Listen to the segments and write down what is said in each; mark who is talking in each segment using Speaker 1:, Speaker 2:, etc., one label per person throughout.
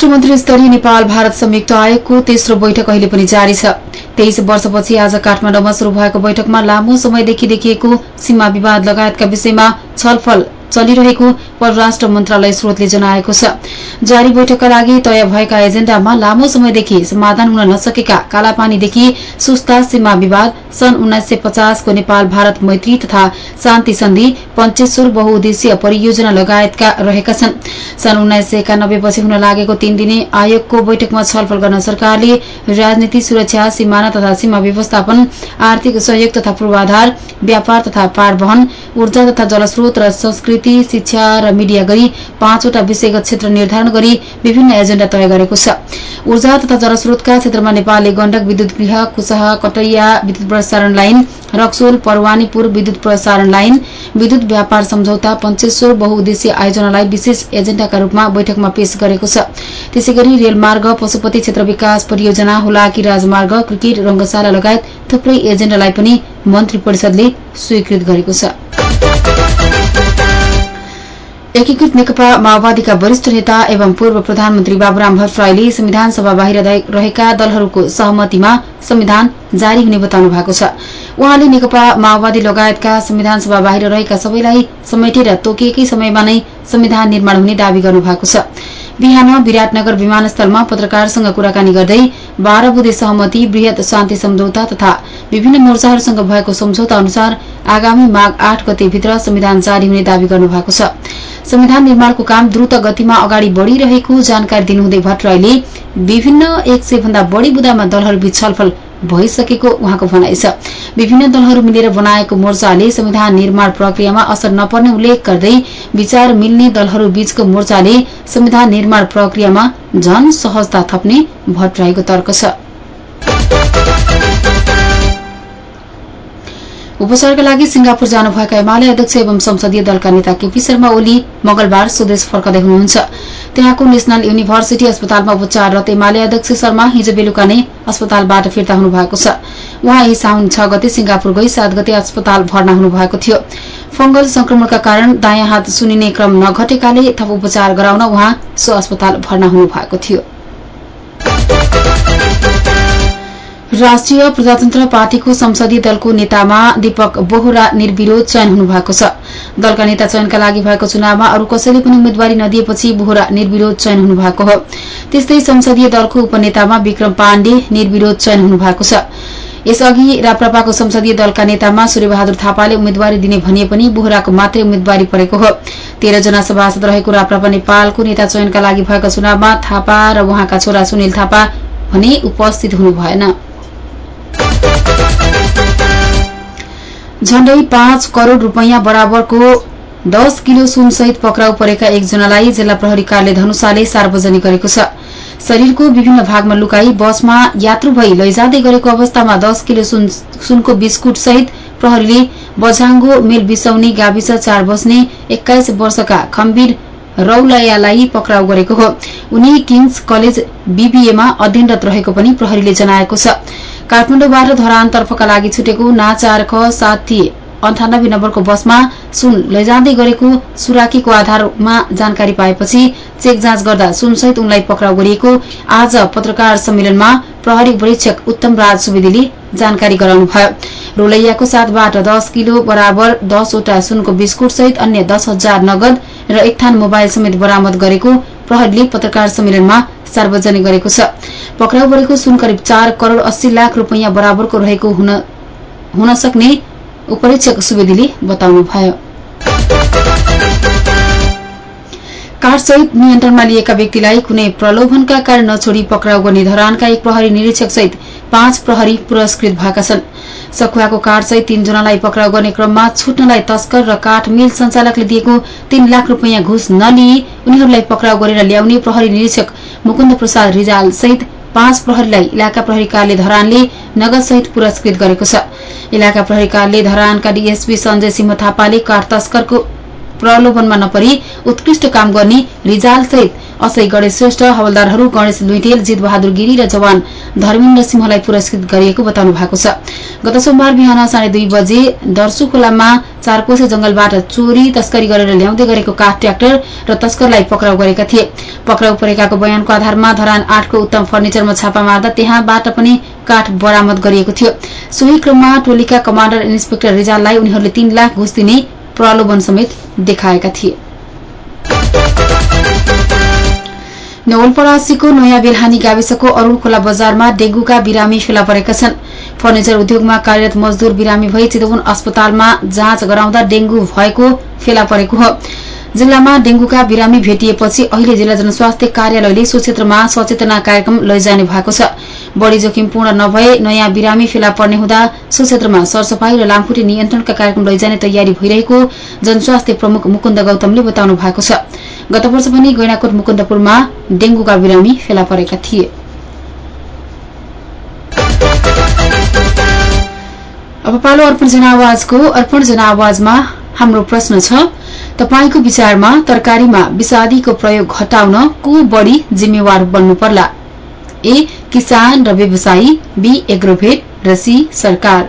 Speaker 1: परराष्ट्र मन्त्री स्तरीय नेपाल भारत संयुक्त आयोगको तेस्रो बैठक अहिले पनि जारी छ। तेइस वर्षपछि आज काठमाडौँमा शुरू भएको बैठकमा लामो समयदेखि देखिएको सीमा विवाद लगायतका विषयमा छलफल चलिरहेको परराष्ट्र मन्त्रालय स्रोतले जनाएको छ। जारी बैठकका लागि तय भएका एजेण्डामा लामो समयदेखि समाधान हुन नसकेका कालापानीदेखि सुस्ता सीमा विवाद सन् उन्नाइस सय नेपाल भारत मैत्री तथा शान्ति सन्धि पञ्चेश्वर बहुउद्देश्य परियोजना लगायतका रहेका छन्। सन् उन्नाइस सय एकानब्बेपछि हुन लागेको तीन दिने आयोगको बैठकमा छलफल गर्न सरकारले राजनीति सुरक्षा सिमाना तथा सीमा व्यवस्थापन आर्थिक सहयोग तथा पूर्वाधार व्यापार तथा पारवहन ऊर्जा तथा जलस्रोत र संस्कृति शिक्षा र मिडिया गरी पाँचवटा विषयगत क्षेत्र निर्धारण गरी विभिन्न एजेण्डा तय गरेको छ। ऊर्जा तथा जलस्रोतका क्षेत्रमा नेपालले गण्डक विद्युत गृह कुसह कटैया विद्युत प्रसारण लाइन रक्सोल परवानीपुर विद्युत प्रसारण लाइन विद्युत व्यापार सम्झौता पञ्चेश्वर बहुउद्देश्य आयोजनालाई विशेष एजेण्डाका रूपमा बैठकमा पेश गरेको छ। त्यसै गरी रेलमार्ग पशुपति क्षेत्र विकास परियोजना हुलाकी राजमार्ग क्रिकेट रंगशाला लगायत थुप्रै एजेण्डालाई पनि मन्त्री परिषदले स्वीकृत गरेको छ। एकीकृत नेकपा माओवादीका वरिष्ठ नेता एवं पूर्व प्रधानमन्त्री बाबुराम भट्टराईले संविधान सभा बाहिर रहेका दलहरूको सहमतिमा संविधान जारी हुने बताउनु भएको छ। उहाँले नेकपा माओवादी लगायतका संविधान सभा बाहिर रहेका सबैलाई समेटेर तोकिएकै समयमा नै संविधान निर्माण हुने दावी गर्नु भएको छ। बिहान विराटनगर विमानस्थलमा पत्रकारसँग कुराकानी गर्दै बाह्र बुधे सहमति वृहत शान्ति सम्झौता तथा विभिन्न मोर्चाहरूसँग भएको सम्झौता अनुसार आगामी माघ आठ गतेभित्र संविधान जारी हुने दावी गर्नुभएको छ। संविधान निर्माणको काम द्रुत गतिमा अगाडि बढ़िरहेको जानकारी दिनुहुँदै भट्टराईले विभिन्न एक सय भन्दा बढ़ी बुदामा दलहरूबीच छलफल भइसकेको उहाँको भनाइ छ। विभिन्न दलहरू मिलेर बनाएको मोर्चाले संविधान निर्माण प्रक्रियामा असर नपर्ने उल्लेख गर्दै विचार मिल्ने दलहरू बीचको मोर्चाले संविधान निर्माण प्रक्रियामा झन सहजता थप्ने भट्टराईको तर्क छ। उपचारका लागि सिंगापुर जानुभएका एमाले अध्यक्ष एवं संसदीय दलका नेता केपी शर्मा ओली मंगलबार स्वदेश फर्कदै हुनुहुन्छ। त्यहाँको नेशनल युनिभर्सिटी अस्पतालमा उपचाररत एमाले अध्यक्ष शर्मा हिजो बेलुका नै अस्पतालबाट फिर्ता हुनुभएको छ। उहाँ यही साउन छ गते सिंगापुर गई सात गते अस्पताल भर्ना हुनुभएको थियो। फंगल संक्रमणका कारण दायाँ हात सुनिने क्रम नघटेकाले थप उपचार गराउन उहाँ सो अस्पताल भर्ना हुनुभएको थियो। राष्ट्रिय प्रजातन्त्र पार्टीको संसदीय दलको नेतामा दीपक बोहरा निर्विरोध चयन हुनुभएको छ। दलका नेता चयनका लागि भएको चुनावमा अरू कसैले पनि उम्मेद्वारी नदिएपछि बोहरा निर्विरोध चयन हुनुभएको हो। त्यस्तै संसदीय दलको उपनेतामा विक्रम पाण्डे निर्विरोध चयन हुनुभएको छ। यसअघि राप्रपाको संसदीय दलका नेतामा सूर्यबहादुर थापाले उम्मेद्वारी दिने भनिए पनि बोहराको मात्रै उम्मेद्वारी परेको हो। तेह्रजना सभासद रहेको राप्रपा नेपालको नेता चयनका लागि भएको चुनावमा थापा र उहाँका छोरा सुनिल थापा भने उपस्थित हुनु भएन झण्डै पाँच करोड़ रूपियाँ बराबरको दस किलो सुनसहित पक्राउ परेका एकजनालाई जिल्ला प्रहरी कार्यालय धनुषाले सार्वजनिक गरेको छ। शरीरको विभिन्न भागमा लुकाई बसमा यात्रु भई लैजाँदै गरेको अवस्थामा दस किलो सुनको बिस्कुट सहित प्रहरीले बझाङ्गो मेल बिसौनी गाविस चार बस्ने एक्काइस वर्षका खम्बीर रौलयालाई पक्राउ गरेको हो। उनी किङ्स कलेज बीबीएमा अध्ययनरत रहेको पनि प्रहरीले जनाएको छ। काठमाडौँबाट धरानतर्फका लागि छुटेको नाचार ख साथी अन्ठानब्बे नम्बरको बसमा सुन लैजाँदै गरेको सुराकीको आधारमा जानकारी पाएपछि चेक जाँच गर्दा सुनसहित उनलाई पक्राउ गरिएको आज पत्रकार सम्मेलनमा प्रहरी परीक्षक उत्तम राज सुवेदीले जानकारी गराउनुभयो रोलैयाको साथबाट दस किलो बराबर दसवटा सुनको बिस्कुट सहित अन्य दस हजार नगद र एकथान मोबाइल समेत बरामद गरेको प्रहरीले पत्रकार सम्मेलनमा सार्वजनिक गरेको छ। पक्राउ परेको सुन करिब चार करोड़ अस्सी लाख रूपियाँ बराबरको रहेको हुन सक्ने उपरीक्षक सुवेदीले बताउनुभयो। काठसहित नियन्त्रणमा लिएका व्यक्तिलाई कुनै प्रलोभनका कारण नछोडी पक्राउ गर्ने धरानका एक प्रहरी निरीक्षक सहित पाँच प्रहरी पुरस्कृत भएका छन्। सखुवाको काठसहित तीनजनालाई पक्राउ गर्ने क्रममा छुट्नलाई तस्कर र काठ मिल संचालकले दिएको तीन लाख रूपियाँ घुस नलिई उनीहरूलाई पक्राउ गरेर ल्याउने प्रहरी निरीक्षक मुकुन्द प्रसाद रिजाल सहित पाँच प्रहरीलाई इलाका प्रहरी कार्यालय धरानले नगद सहित पुरस्कृत गरेको छ। इलाका प्रहरी कार्यालय धरानका डीएसपी सञ्जय सिंह थापाले काठ तस्करको प्रलोभनमा नपरी उत्कृष्ट काम गर्ने रिजाल सहित असै गणेश श्रेष्ठ हवलदारहरू गणेश लुइटेल जित बहादुर गिरी र जवान धर्मेन्द्र सिंहलाई पुरस्कृत गरिएको बताउनु भएको छ। गत सोमबार बिहान साढे दुई बजे दर्सु खोलामा चारकोसे जंगलबाट चोरी तस्करी गरेर ल्याउँदै गरेको काठ ट्र्याक्टर र तस्करलाई पक्राउ गरेका थिए। पक्राउ परेकाको बयानको आधारमा धरान आठको उत्तम फर्निचरमा छापा मार्दा त्यहाँबाट पनि काठ बरामद गरिएको थियो। सोही क्रममा टोलीका कमाण्डर इन्सपेक्टर रिजाललाई उनीहरूले तीन लाख घुस दिने प्रलोभन समेत देखाएका थिए। नवलपरासीको नयाँ बिरहानी गाविसको अरूण खोला बजारमा डेंगूका बिरामी फेला परेका छन्। फर्निचर उद्योगमा कार्यरत मजदूर बिरामी भई चितवन अस्पतालमा जाँच गराउँदा डेंगू भएको फेला परेको हो। जिल्लामा डेंगूका बिरामी भेटिएपछि अहिले जिल्ला जनस्वास्थ्य कार्यालयले सो क्षेत्रमा सचेतना कार्यक्रम लैजाने भएको छ। बढ़ी जोखिमपूर्ण नभए नयाँ बिरामी फेला पर्ने हुँदा सो क्षेत्रमा सरसफाई र लामखुट्टे नियन्त्रणका कार्यक्रम लैजाने तयारी भइरहेको जनस्वास्थ्य प्रमुख मुकुन्द गौतमले बताउनु भएको छ। गत वर्ष पनि गैनाकोट मुकुन्दपुरमा डेंगूका बिरामी फेला परेका थिए। अब पालो अर्पण जनावाजको अर्पण जनावाजमा हाम्रो प्रश्न छ तपाईँको विचारमा तरकारीमा विषादीको प्रयोग घटाउन को बढ़ी जिम्मेवार बन्नु पर्ला? ए किसान र व्यवसायी बी एग्रोभेट र सी सरकार।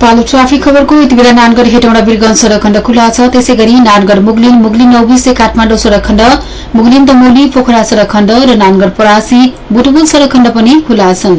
Speaker 1: पालो ट्राफिक खबरको यति बेला नानगढ हेटौँडा वीरगंज सड़क खण्ड खुला छ। त्यसै गरी नानगढ मुगलिन मुगलिन नौबिसे काठमाडौँ सड़क खण्ड मुगलिन दमोली पोखरा सड़क खण्ड र नानगढ परासी बुटबुल सड़क खण्ड पनि खुला छन्।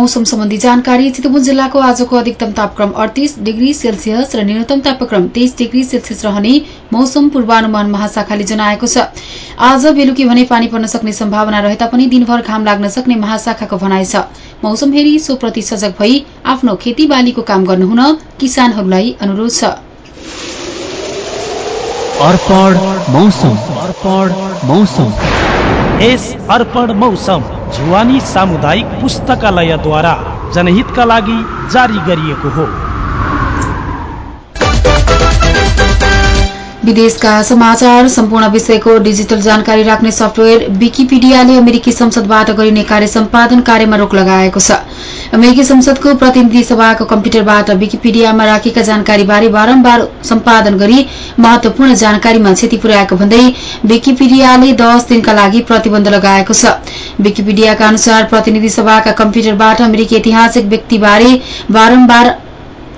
Speaker 1: मौसम सम्बन्धी जानकारी चितवन जिल्लाको आजको अधिकतम तापक्रम अडतिस डिग्री सेल्सियस र न्यूनतम तापक्रम तेइस डिग्री सेल्सियस रहने मौसम पूर्वानुमान महाशाखाले जनाएको छ। आज बेलुकी भने पानी पर्न सक्ने सम्भावना रहे तापनि दिनभर घाम लाग्न सक्ने महाशाखाको भनाइ छ। मौसम हेरी सोप्रति सजग भई आफ्नो खेतीबालीको काम गर्नुहुन किसानहरूलाई अनुरोध छ।
Speaker 2: अर्पण मौसम।
Speaker 3: जुवानी सामुदायिक पुस्तकालयद्वारा जनहितका लागि जारी गरिएको हो।
Speaker 1: विदेशका समाचार सम्पूर्ण विषयको डिजिटल जानकारी राख्ने सफ्टवेयर विकिपीडियाले अमेरिकी संसदबाट गरिने कार्य सम्पादन कार्यमा रोक लगाएको छ। अमेरिकी संसदको प्रतिनिधि सभाको कम्प्युटरबाट विकिपीडियामा राखेका जानकारीबारे बारम्बार सम्पादन गरी महत्वपूर्ण जानकारीमा क्षति पुर्याएको भन्दै विकिपीडियाले दस दिनका लागि प्रतिबन्ध लगाएको छ। विकिपीडियाका अनुसार प्रतिनिधि सभाका कम्प्युटरबाट अमेरिकी ऐतिहासिक व्यक्तिबारे बारम्बार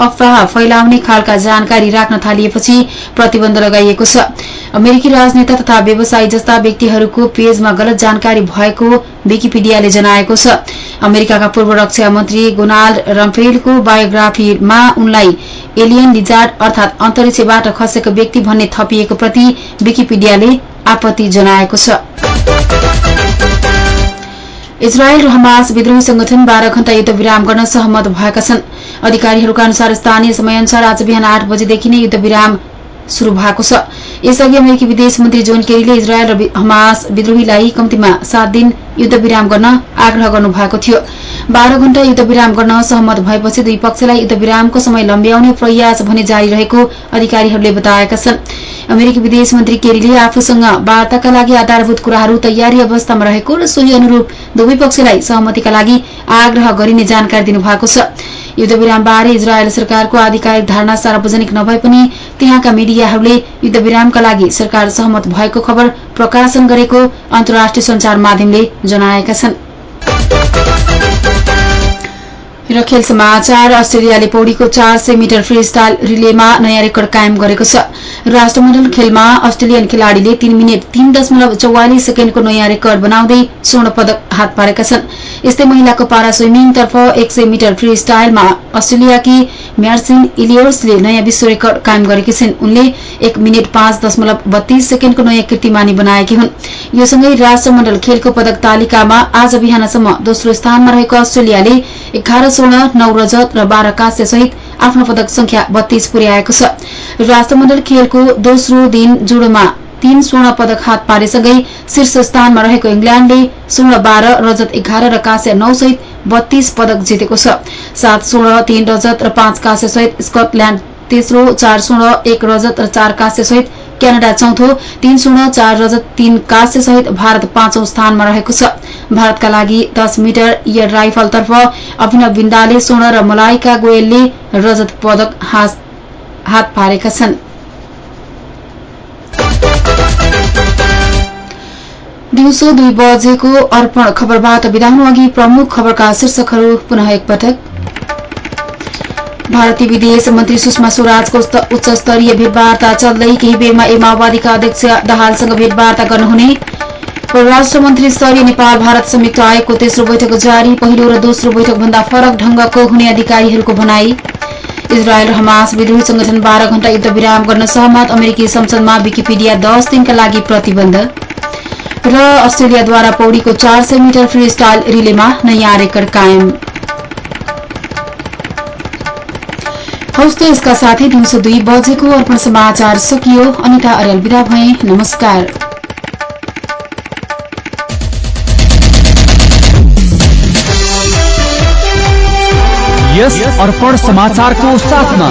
Speaker 1: अफवाह फैलाउने खालका जानकारी राख्न थालिएपछि प्रतिबन्ध लगाइएको छ। अमेरिकी राजनेता तथा व्यवसायी जस्ता व्यक्तिहरूको पेजमा गलत जानकारी भएको विकिपीडियाले जनाएको छ। अमेरिकाका पूर्व रक्षा मन्त्री गोनाल्ड रम्फेलको बायोग्राफीमा उनलाई एलियन लिजार्ड अर्थात अन्तरिक्षबाट खसेको व्यक्ति भन्ने थपिएको प्रति विकिपीडियाले आपत्ति जनाएको छ। इजरायल र हमास विद्रोही संगठन बाह्र घण्टा युद्ध विराम गर्न सहमत भएका छन्। अधिकारीहरूका अनुसार स्थानीय समयअनुसार आज बिहान आठ बजेदेखि नै युद्ध विराम शुरू भएको छ। यसअघि अमेरिकी विदेश मन्त्री जोन केरीले इजरायल र हमास विद्रोहीलाई कम्तीमा सात दिन युद्ध विराम गर्न आग्रह गर्नुभएको थियो। बाह्र घण्टा युद्ध विराम गर्न सहमत भएपछि दुई पक्षलाई युद्ध विरामको समय लम्ब्याउने प्रयास भने जारी रहेको अधिकारीहरूले बताएका छन्। अमेरिकी विदेश मन्त्री केरीले आफूसँग वार्ताका लागि आधारभूत कुराहरू तयारी अवस्थामा रहेको र सोही अनुरूप दुवै पक्षलाई सहमतिका लागि आग्रह गरिने जानकारी दिनुभएको छ। युद्धविरामबारे इजरायल सरकारको आधिकारिक धारणा सार्वजनिक नभए पनि त्यहाँका मिडियाहरूले युद्धविरामका लागि सरकार सहमत भएको खबर प्रकाशन गरेको अन्तर्राष्ट्रिय संचार माध्यमले जनाएका छन्। र खेल समाचार अस्ट्रेलियाले पौडीको चार सय मिटर फ्री स्टाइल रिलेमा नयाँ रेकर्ड कायम गरेको छ। राष्ट्रमण्डल खेलमा अस्ट्रेलियन खेलाड़ीले तीन मिनट तीन दशमलव चौवालिस सेकेण्डको नयाँ रेकर्ड बनाउँदै स्वर्ण पदक हात पारेका छन्। यस्तै महिलाको पारा स्विमिङतर्फ एक सय मिटर फ्री स्टाइलमा अस्ट्रेलियाकी म्यार्सिन इलियर्सले नयाँ विश्व रेकर्ड कायम गरेकी छिन्। उनले एक मिनट पाँच दशमलव बत्तीस सेकेण्डको नयाँ कीर्तिमानी बनाएकी हुन्। यो सँगै राष्ट्रमण्डल खेलको पदक तालिकामा आज बिहानसम्म दोस्रो स्थानमा रहेको अस्ट्रेलियाले एघार स्वर्ण नौ रजत र बाह्र काँस्य सहित आफ्नो पदक संख्या बत्तीस पुर्याएको छ। राष्ट्रमण्डल खेलको दोस्रो दिन जुडोमा तीन स्वर्ण पदक हात पारेसँगै शीर्ष स्थानमा रहेको इङ्ल्याण्डले स्वर्ण बाह्र रजत एघार र काँस्य नौ सहित बत्तीस पदक जितेको छ। सात स्वर्ण तीन रजत र पाँच काँस्य सहित स्कटल्याण्ड तेस्रो चार स्वर्ण एक रजत र चार काँस्य सहित क्यानाडा चौथो तीन स्वर्ण चार रजत तीन काँस्य सहित भारत पाँचौं स्थानमा रहेको छ। भारतका लागि दस मिटर एयर राइफलतर्फ अभिनव बिन्दाले स्वर्ण र मलाइका गोयलले रजत पदक हात पारेका छन्। दिउँसो दुई बजेको अर्पण खबरबाट विदा अघि प्रमुख खबरका शीर्षकहरू पुनः एकपटक भारतीय विदेश मन्त्री सुषमा स्वराजको उच्च स्तरीय भेटवार्ता चल्दै केही बेरमा ए माओवादीका अध्यक्ष दाहालसँग भेटवार्ता गर्नुहुने। परराष्ट्र मन्त्री स्तरीय नेपाल भारत संयुक्त आयोगको तेस्रो बैठक जारी पहिलो र दोस्रो बैठकभन्दा फरक ढंगको हुने अधिकारीहरूको भनाई। इजरायल र हमास विद्रोही संगठन बाह्र घण्टा युद्ध विराम गर्न सहमत अमेरिकी संसदमा विकिपीडिया दस दिनका लागि प्रतिबन्ध। र अस्ट्रेलियाद्वारा पौडीको चार सय मिटर फ्री स्टाइल रिलेमा नयाँ रेकर्ड कायम। त यसका साथै दिउँसो दुई बजेको अर्पण समाचार सकियो। अनिता अर्याल विदा भए। नमस्कार।
Speaker 2: यस अर्पण समाचारको साथमा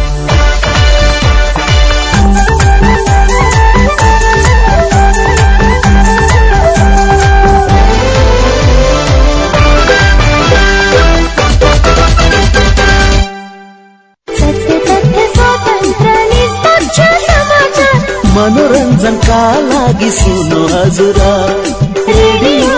Speaker 4: मनोरञ्जनका लागि सुन्नु हजुर radio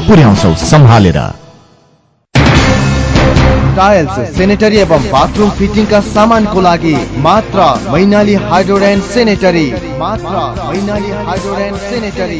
Speaker 5: पुर्याउँछौ सम्हालेर
Speaker 6: टाइल्स सेनेटरी एवं बाथरूम फिटिङका सामानको लागि मात्र मैनाली हाइड्रोड सेनेटरी मात्र मैनाली हाइड्रोड सेनेटरी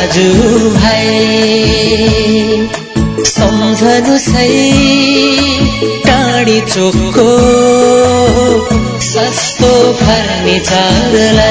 Speaker 4: दाजु भाइ सम्झनु सही टाढी चोकको सस्तो फर्निचरलाई।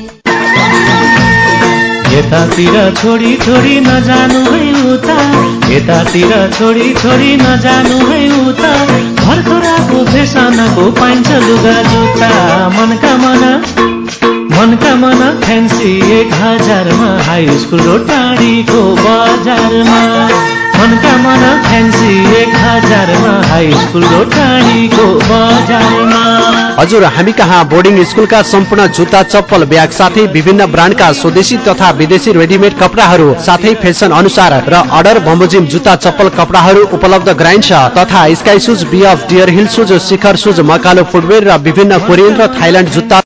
Speaker 7: यतातिर छोडी छोडी नजानु है उता। यतातिर छोडी छोडी नजानु है उता। भर्खराको फेसनको पाइन्छ लुगा जुत्ता मनका मना। मनका मना फ्यान्सी एक हजारमा हाई स्कुल र टाढीको बजारमा। मनका मना फ्यान्सी एक हजारमा हाई स्कुल र टाढीको बजारमा।
Speaker 8: हजुर हामी कहाँ बोर्डिङ स्कुलका सम्पूर्ण जुत्ता चप्पल ब्याग साथै विभिन्न ब्रान्डका स्वदेशी तथा विदेशी रेडिमेड कपडाहरू साथै फेसन अनुसार र अर्डर बमोजिम जुत्ता चप्पल कपडाहरू उपलब्ध गराइन्छ तथा sky shoes B F deer hill shoes Shikhar shoes Makalu footwear र विभिन्न कोरियन र थाइल्यान्ड जुत्ता